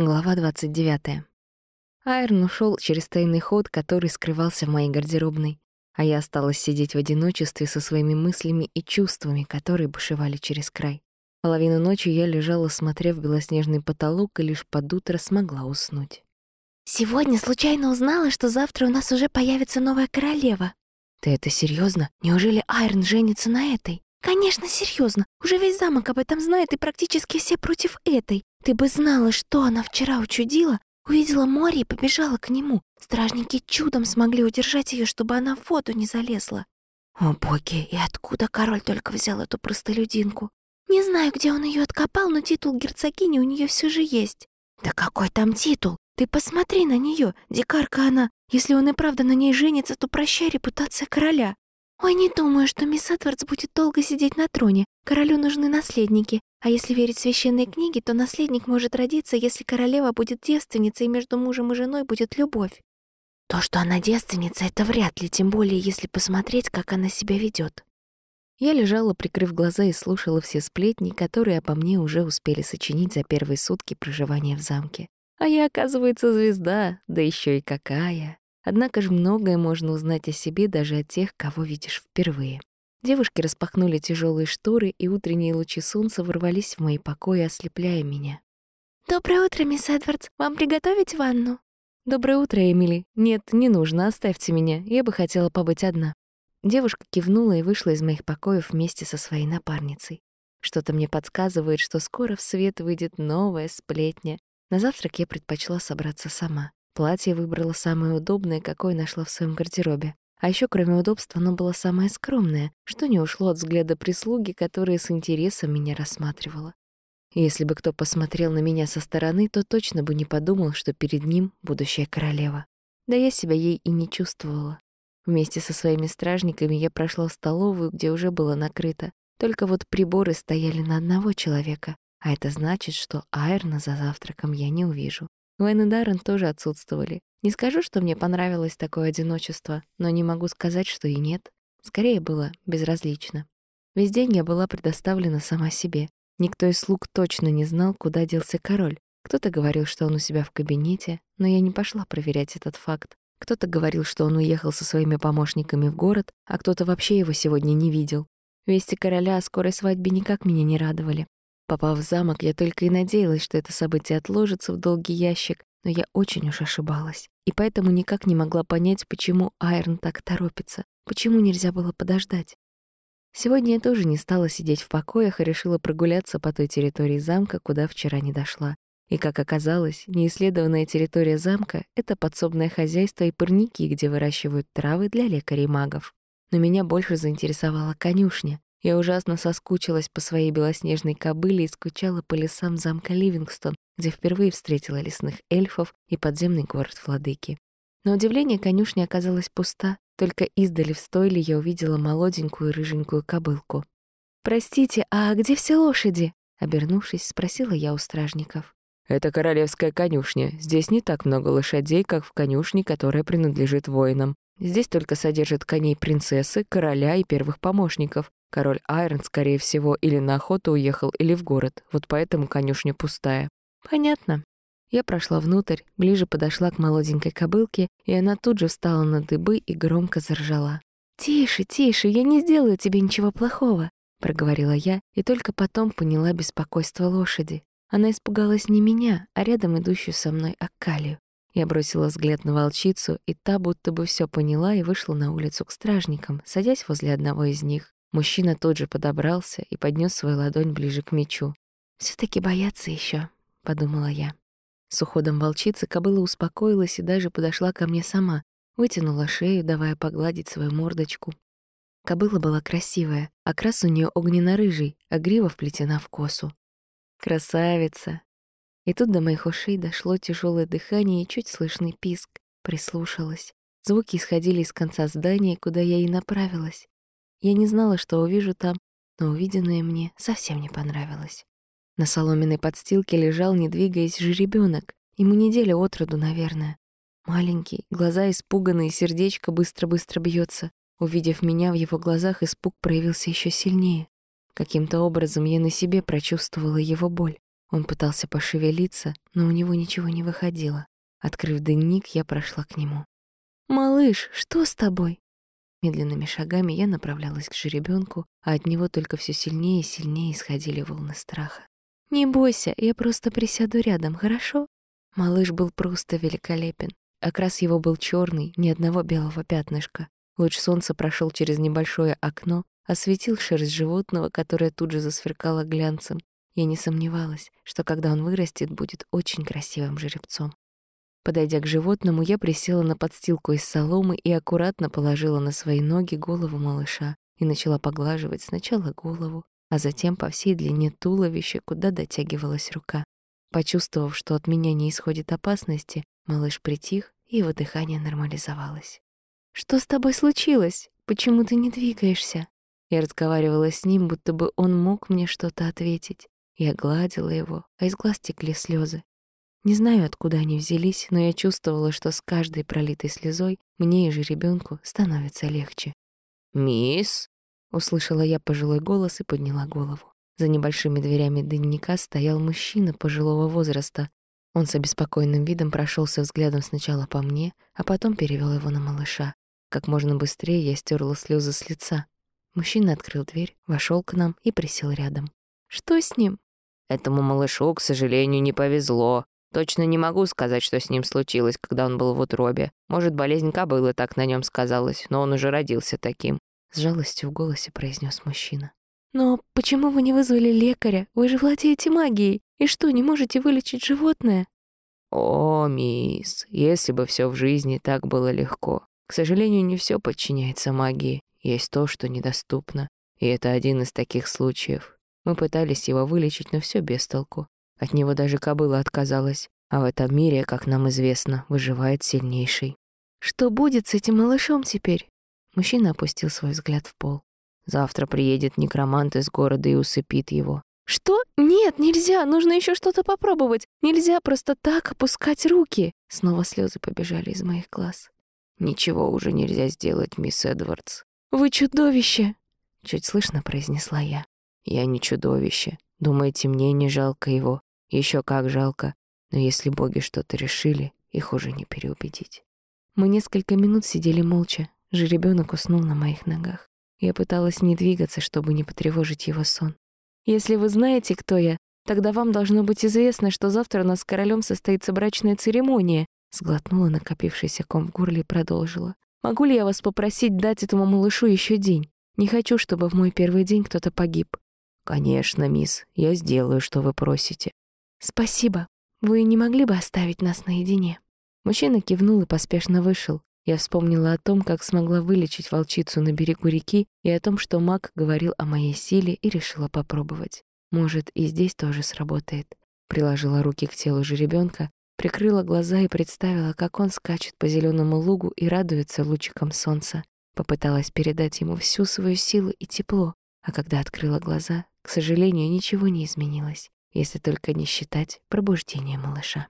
Глава 29. Айрон ушел через тайный ход, который скрывался в моей гардеробной, а я осталась сидеть в одиночестве со своими мыслями и чувствами, которые бушевали через край. Половину ночи я лежала, смотря в белоснежный потолок, и лишь под утро смогла уснуть. «Сегодня случайно узнала, что завтра у нас уже появится новая королева». «Ты это серьезно? Неужели Айрон женится на этой?» «Конечно, серьезно. Уже весь замок об этом знает, и практически все против этой. Ты бы знала, что она вчера учудила. Увидела море и побежала к нему. Стражники чудом смогли удержать ее, чтобы она в воду не залезла. О боги, и откуда король только взял эту простолюдинку? Не знаю, где он ее откопал, но титул герцогини у нее все же есть. Да какой там титул? Ты посмотри на нее, дикарка она. Если он и правда на ней женится, то прощай репутация короля. Ой, не думаю, что мисс Эдвардс будет долго сидеть на троне. Королю нужны наследники. А если верить священной книге, то наследник может родиться, если королева будет девственницей, и между мужем и женой будет любовь. То, что она девственница, это вряд ли, тем более если посмотреть, как она себя ведет. Я лежала, прикрыв глаза, и слушала все сплетни, которые обо мне уже успели сочинить за первые сутки проживания в замке. А я, оказывается, звезда, да еще и какая. Однако же многое можно узнать о себе даже от тех, кого видишь впервые. Девушки распахнули тяжелые шторы, и утренние лучи солнца ворвались в мои покои, ослепляя меня. «Доброе утро, мисс Эдвардс. Вам приготовить ванну?» «Доброе утро, Эмили. Нет, не нужно, оставьте меня. Я бы хотела побыть одна». Девушка кивнула и вышла из моих покоев вместе со своей напарницей. Что-то мне подсказывает, что скоро в свет выйдет новая сплетня. На завтрак я предпочла собраться сама. Платье выбрала самое удобное, какое нашла в своем гардеробе. А еще, кроме удобства, оно было самое скромное, что не ушло от взгляда прислуги, которая с интересом меня рассматривала. Если бы кто посмотрел на меня со стороны, то точно бы не подумал, что перед ним будущая королева. Да я себя ей и не чувствовала. Вместе со своими стражниками я прошла в столовую, где уже было накрыто. Только вот приборы стояли на одного человека, а это значит, что Айрна за завтраком я не увижу. Уэйн и Даррен тоже отсутствовали. Не скажу, что мне понравилось такое одиночество, но не могу сказать, что и нет. Скорее было безразлично. Весь день я была предоставлена сама себе. Никто из слуг точно не знал, куда делся король. Кто-то говорил, что он у себя в кабинете, но я не пошла проверять этот факт. Кто-то говорил, что он уехал со своими помощниками в город, а кто-то вообще его сегодня не видел. Вести короля о скорой свадьбе никак меня не радовали. Попав в замок, я только и надеялась, что это событие отложится в долгий ящик, но я очень уж ошибалась. И поэтому никак не могла понять, почему Айрон так торопится, почему нельзя было подождать. Сегодня я тоже не стала сидеть в покоях и решила прогуляться по той территории замка, куда вчера не дошла. И, как оказалось, неисследованная территория замка — это подсобное хозяйство и парники, где выращивают травы для лекарей-магов. Но меня больше заинтересовала конюшня. Я ужасно соскучилась по своей белоснежной кобыле и скучала по лесам замка Ливингстон, где впервые встретила лесных эльфов и подземный город Владыки. На удивление конюшня оказалась пуста, только издали в стойле я увидела молоденькую рыженькую кобылку. «Простите, а где все лошади?» Обернувшись, спросила я у стражников. «Это королевская конюшня. Здесь не так много лошадей, как в конюшне, которая принадлежит воинам. Здесь только содержат коней принцессы, короля и первых помощников. Король Айрон, скорее всего, или на охоту уехал, или в город, вот поэтому конюшня пустая. Понятно. Я прошла внутрь, ближе подошла к молоденькой кобылке, и она тут же встала на дыбы и громко заржала. «Тише, тише, я не сделаю тебе ничего плохого», — проговорила я, и только потом поняла беспокойство лошади. Она испугалась не меня, а рядом идущую со мной Аккалию. Я бросила взгляд на волчицу, и та будто бы все поняла и вышла на улицу к стражникам, садясь возле одного из них. Мужчина тут же подобрался и поднес свою ладонь ближе к мечу. все таки боятся еще, подумала я. С уходом волчицы кобыла успокоилась и даже подошла ко мне сама, вытянула шею, давая погладить свою мордочку. Кобыла была красивая, окрас у нее огненно-рыжий, а грива вплетена в косу. Красавица! И тут до моих ушей дошло тяжелое дыхание и чуть слышный писк. Прислушалась. Звуки исходили из конца здания, куда я и направилась. Я не знала, что увижу там, но увиденное мне совсем не понравилось. На соломенной подстилке лежал, не двигаясь, жеребенок. Ему неделя от роду, наверное. Маленький, глаза испуганные, сердечко быстро-быстро бьется. Увидев меня, в его глазах испуг проявился еще сильнее. Каким-то образом я на себе прочувствовала его боль. Он пытался пошевелиться, но у него ничего не выходило. Открыв дневник, я прошла к нему. «Малыш, что с тобой?» Медленными шагами я направлялась к жеребенку, а от него только все сильнее и сильнее исходили волны страха. «Не бойся, я просто присяду рядом, хорошо?» Малыш был просто великолепен. Окрас его был черный, ни одного белого пятнышка. Луч солнца прошел через небольшое окно, осветил шерсть животного, которое тут же засверкало глянцем. Я не сомневалась, что когда он вырастет, будет очень красивым жеребцом. Подойдя к животному, я присела на подстилку из соломы и аккуратно положила на свои ноги голову малыша и начала поглаживать сначала голову, а затем по всей длине туловища, куда дотягивалась рука. Почувствовав, что от меня не исходит опасности, малыш притих, и его дыхание нормализовалось. «Что с тобой случилось? Почему ты не двигаешься?» Я разговаривала с ним, будто бы он мог мне что-то ответить. Я гладила его, а из глаз текли слезы. Не знаю, откуда они взялись, но я чувствовала, что с каждой пролитой слезой мне и же ребенку становится легче. «Мисс?» — услышала я пожилой голос и подняла голову. За небольшими дверями дневника стоял мужчина пожилого возраста. Он с обеспокоенным видом прошелся взглядом сначала по мне, а потом перевел его на малыша. Как можно быстрее я стерла слезы с лица. Мужчина открыл дверь, вошел к нам и присел рядом. «Что с ним?» «Этому малышу, к сожалению, не повезло. Точно не могу сказать, что с ним случилось, когда он был в утробе. Может, болезнь кобылы так на нем сказалась, но он уже родился таким». С жалостью в голосе произнес мужчина. «Но почему вы не вызвали лекаря? Вы же владеете магией. И что, не можете вылечить животное?» «О, мисс, если бы все в жизни так было легко. К сожалению, не все подчиняется магии. Есть то, что недоступно. И это один из таких случаев. Мы пытались его вылечить, но все без толку. От него даже кобыла отказалась. А в этом мире, как нам известно, выживает сильнейший. «Что будет с этим малышом теперь?» Мужчина опустил свой взгляд в пол. Завтра приедет некромант из города и усыпит его. «Что? Нет, нельзя, нужно еще что-то попробовать. Нельзя просто так опускать руки». Снова слезы побежали из моих глаз. «Ничего уже нельзя сделать, мисс Эдвардс». «Вы чудовище!» — чуть слышно произнесла я. «Я не чудовище. Думаете, мне не жалко его? Еще как жалко. Но если боги что-то решили, их уже не переубедить». Мы несколько минут сидели молча. Жеребенок уснул на моих ногах. Я пыталась не двигаться, чтобы не потревожить его сон. «Если вы знаете, кто я, тогда вам должно быть известно, что завтра у нас с королем состоится брачная церемония. Сглотнула накопившийся ком в горле и продолжила. «Могу ли я вас попросить дать этому малышу еще день? Не хочу, чтобы в мой первый день кто-то погиб». «Конечно, мисс, я сделаю, что вы просите». «Спасибо. Вы не могли бы оставить нас наедине?» Мужчина кивнул и поспешно вышел. Я вспомнила о том, как смогла вылечить волчицу на берегу реки, и о том, что маг говорил о моей силе, и решила попробовать. Может, и здесь тоже сработает. Приложила руки к телу жеребенка Прикрыла глаза и представила, как он скачет по зеленому лугу и радуется лучикам солнца. Попыталась передать ему всю свою силу и тепло, а когда открыла глаза, к сожалению, ничего не изменилось, если только не считать пробуждение малыша.